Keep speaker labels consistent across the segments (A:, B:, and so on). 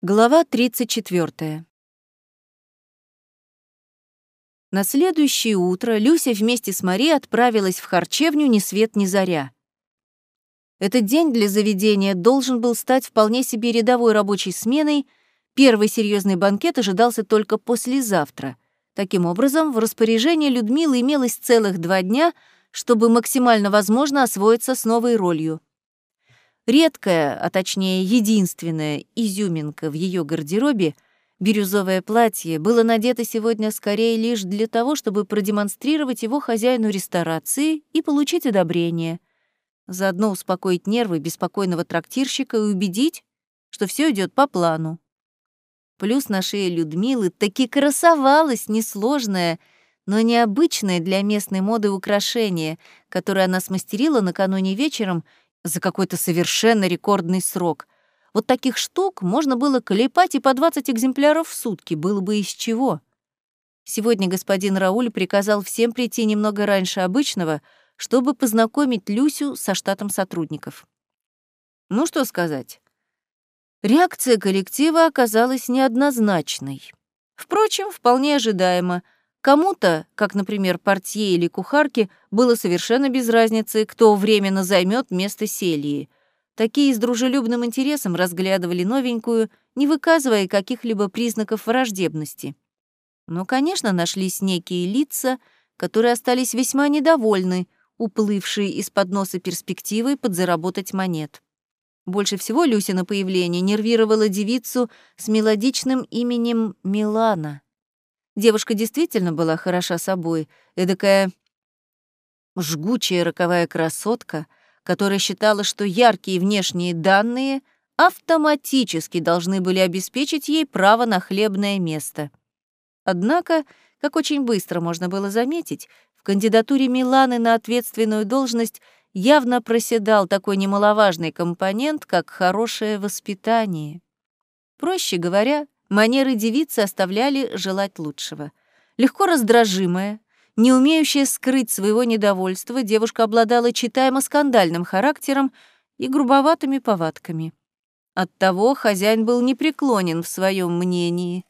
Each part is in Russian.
A: Глава 34. На следующее утро Люся вместе с Мари отправилась в харчевню ни свет ни заря. Этот день для заведения должен был стать вполне себе рядовой рабочей сменой, первый серьезный банкет ожидался только послезавтра. Таким образом, в распоряжении Людмилы имелось целых два дня, чтобы максимально возможно освоиться с новой ролью — Редкая, а точнее единственная изюминка в ее гардеробе, бирюзовое платье, было надето сегодня скорее лишь для того, чтобы продемонстрировать его хозяину ресторации и получить одобрение. Заодно успокоить нервы беспокойного трактирщика и убедить, что все идет по плану. Плюс на шее Людмилы таки красовалось несложное, но необычное для местной моды украшение, которое она смастерила накануне вечером за какой-то совершенно рекордный срок. Вот таких штук можно было клепать и по 20 экземпляров в сутки, было бы из чего. Сегодня господин Рауль приказал всем прийти немного раньше обычного, чтобы познакомить Люсю со штатом сотрудников. Ну что сказать. Реакция коллектива оказалась неоднозначной. Впрочем, вполне ожидаемо — Кому-то, как, например, портье или кухарке, было совершенно без разницы, кто временно займет место Селии. Такие с дружелюбным интересом разглядывали новенькую, не выказывая каких-либо признаков враждебности. Но, конечно, нашлись некие лица, которые остались весьма недовольны, уплывшие из-под носа перспективой подзаработать монет. Больше всего Люся на появление нервировала девицу с мелодичным именем Милана — Девушка действительно была хороша собой, эдакая жгучая роковая красотка, которая считала, что яркие внешние данные автоматически должны были обеспечить ей право на хлебное место. Однако, как очень быстро можно было заметить, в кандидатуре Миланы на ответственную должность явно проседал такой немаловажный компонент, как хорошее воспитание. Проще говоря, Манеры девицы оставляли желать лучшего. Легко раздражимая, не умеющая скрыть своего недовольства, девушка обладала читаемо скандальным характером и грубоватыми повадками. Оттого хозяин был непреклонен в своем мнении.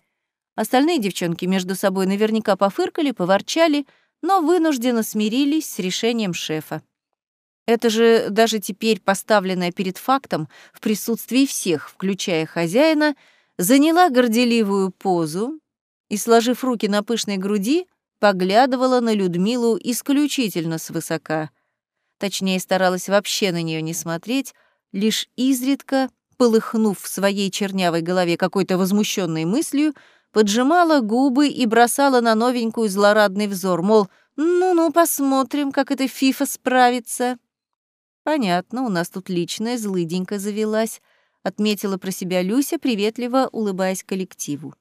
A: Остальные девчонки между собой наверняка пофыркали, поворчали, но вынужденно смирились с решением шефа. Это же даже теперь поставленное перед фактом в присутствии всех, включая хозяина — заняла горделивую позу и, сложив руки на пышной груди, поглядывала на Людмилу исключительно свысока. Точнее, старалась вообще на нее не смотреть, лишь изредка, полыхнув в своей чернявой голове какой-то возмущенной мыслью, поджимала губы и бросала на новенькую злорадный взор, мол, ну-ну, посмотрим, как эта фифа справится. Понятно, у нас тут личная злыденька завелась — отметила про себя Люся, приветливо улыбаясь коллективу.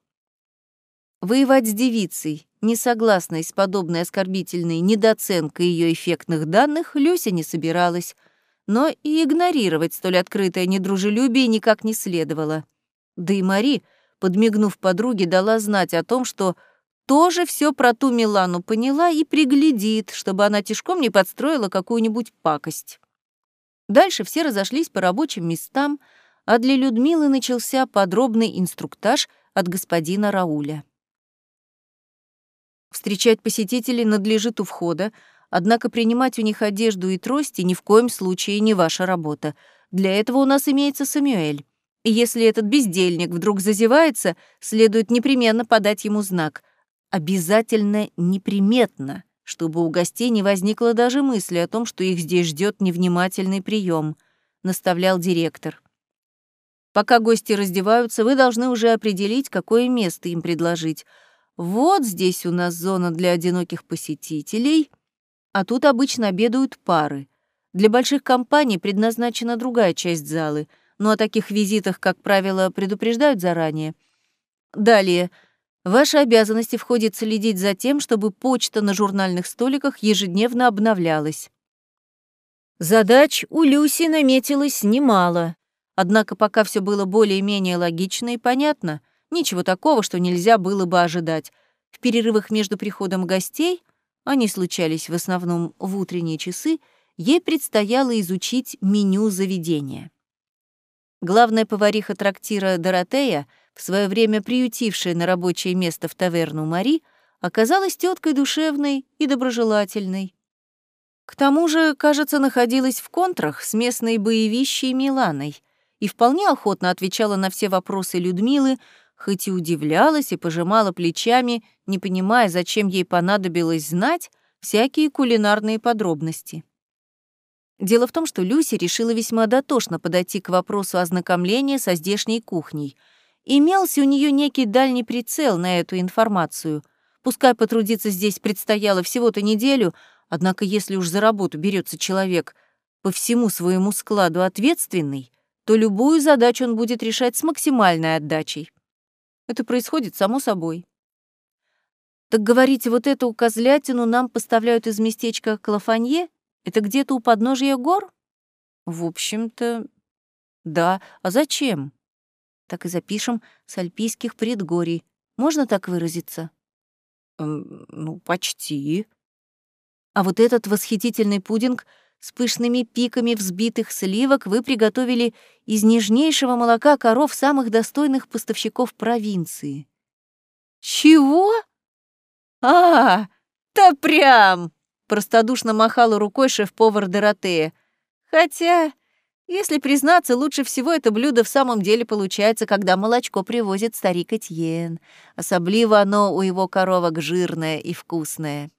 A: Воевать с девицей, не согласной с подобной оскорбительной недооценкой ее эффектных данных, Люся не собиралась, но и игнорировать столь открытое недружелюбие никак не следовало. Да и Мари, подмигнув подруге, дала знать о том, что тоже все про ту Милану поняла и приглядит, чтобы она тишком не подстроила какую-нибудь пакость. Дальше все разошлись по рабочим местам, а для Людмилы начался подробный инструктаж от господина Рауля. Встречать посетителей надлежит у входа, однако принимать у них одежду и трости ни в коем случае не ваша работа. Для этого у нас имеется Самюэль. И если этот бездельник вдруг зазевается, следует непременно подать ему знак. Обязательно неприметно, чтобы у гостей не возникло даже мысли о том, что их здесь ждет невнимательный прием, наставлял директор. Пока гости раздеваются, вы должны уже определить, какое место им предложить. Вот здесь у нас зона для одиноких посетителей, а тут обычно обедают пары. Для больших компаний предназначена другая часть залы, но о таких визитах, как правило, предупреждают заранее. Далее. Ваши обязанности входит следить за тем, чтобы почта на журнальных столиках ежедневно обновлялась. Задач у Люси наметилось немало. Однако пока все было более-менее логично и понятно, ничего такого, что нельзя было бы ожидать. В перерывах между приходом гостей, они случались в основном в утренние часы, ей предстояло изучить меню заведения. Главная повариха трактира Доротея, в свое время приютившая на рабочее место в таверну Мари, оказалась теткой душевной и доброжелательной. К тому же, кажется, находилась в контрах с местной боевищей Миланой и вполне охотно отвечала на все вопросы Людмилы, хоть и удивлялась и пожимала плечами, не понимая, зачем ей понадобилось знать всякие кулинарные подробности. Дело в том, что Люси решила весьма дотошно подойти к вопросу ознакомления со здешней кухней. Имелся у нее некий дальний прицел на эту информацию. Пускай потрудиться здесь предстояло всего-то неделю, однако если уж за работу берется человек по всему своему складу ответственный, то любую задачу он будет решать с максимальной отдачей. Это происходит само собой. Так говорите, вот эту козлятину нам поставляют из местечка Клафанье? Это где-то у подножия гор? В общем-то, да. А зачем? Так и запишем с альпийских предгорий. Можно так выразиться? ну, почти. А вот этот восхитительный пудинг с пышными пиками взбитых сливок вы приготовили из нежнейшего молока коров самых достойных поставщиков провинции. Чего? А, да прям! Простодушно махала рукой шеф-повар Доротея. Хотя, если признаться, лучше всего это блюдо в самом деле получается, когда молочко привозит старик Этьен. Особливо оно у его коровок жирное и вкусное.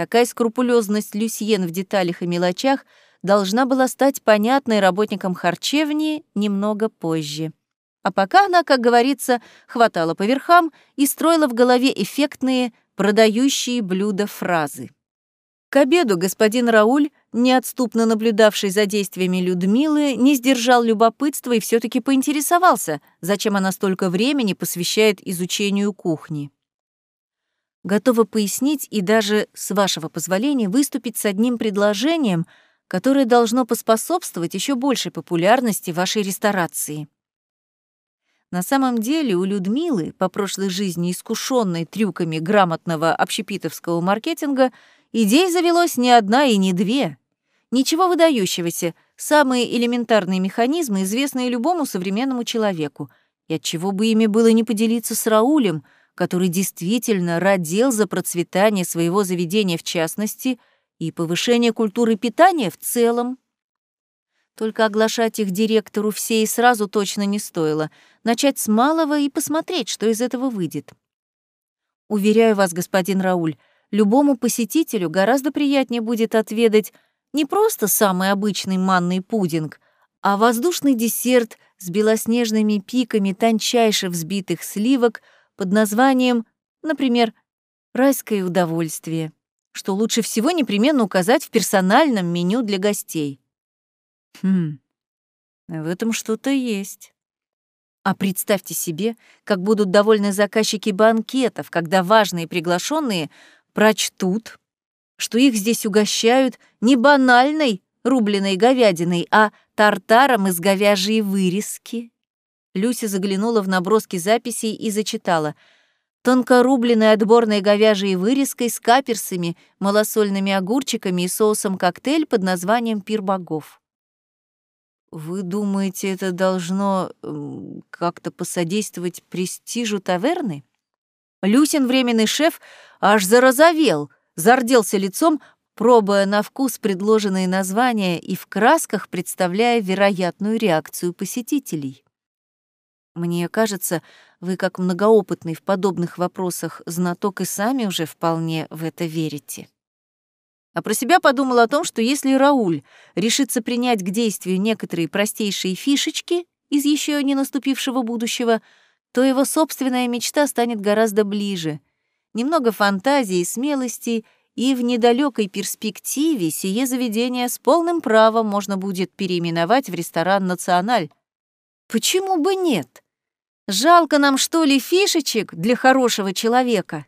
A: Такая скрупулезность Люсьен в деталях и мелочах должна была стать понятной работникам харчевни немного позже. А пока она, как говорится, хватала по верхам и строила в голове эффектные, продающие блюда фразы. К обеду господин Рауль, неотступно наблюдавший за действиями Людмилы, не сдержал любопытства и все таки поинтересовался, зачем она столько времени посвящает изучению кухни. Готова пояснить и даже, с вашего позволения, выступить с одним предложением, которое должно поспособствовать еще большей популярности вашей ресторации. На самом деле у Людмилы, по прошлой жизни искушенной трюками грамотного общепитовского маркетинга, Идей завелось не одна и не две. Ничего выдающегося, самые элементарные механизмы, известные любому современному человеку. И отчего бы ими было не поделиться с Раулем, который действительно родил за процветание своего заведения в частности и повышение культуры питания в целом. Только оглашать их директору все и сразу точно не стоило. Начать с малого и посмотреть, что из этого выйдет. Уверяю вас, господин Рауль, любому посетителю гораздо приятнее будет отведать не просто самый обычный манный пудинг, а воздушный десерт с белоснежными пиками тончайше взбитых сливок под названием, например, «Райское удовольствие», что лучше всего непременно указать в персональном меню для гостей. Хм, в этом что-то есть. А представьте себе, как будут довольны заказчики банкетов, когда важные приглашенные прочтут, что их здесь угощают не банальной рубленой говядиной, а тартаром из говяжьей вырезки. Люся заглянула в наброски записей и зачитала тонкорубленной отборной говяжьей вырезкой с каперсами, малосольными огурчиками и соусом коктейль под названием «Пир богов». «Вы думаете, это должно как-то посодействовать престижу таверны?» Люсин, временный шеф, аж зарозовел, зарделся лицом, пробуя на вкус предложенные названия и в красках представляя вероятную реакцию посетителей. Мне кажется, вы, как многоопытный в подобных вопросах знаток, и сами уже вполне в это верите. А про себя подумал о том, что если Рауль решится принять к действию некоторые простейшие фишечки из еще не наступившего будущего — то его собственная мечта станет гораздо ближе. Немного фантазии, смелости, и в недалекой перспективе сие заведение с полным правом можно будет переименовать в ресторан «Националь». Почему бы нет? Жалко нам, что ли, фишечек для хорошего человека?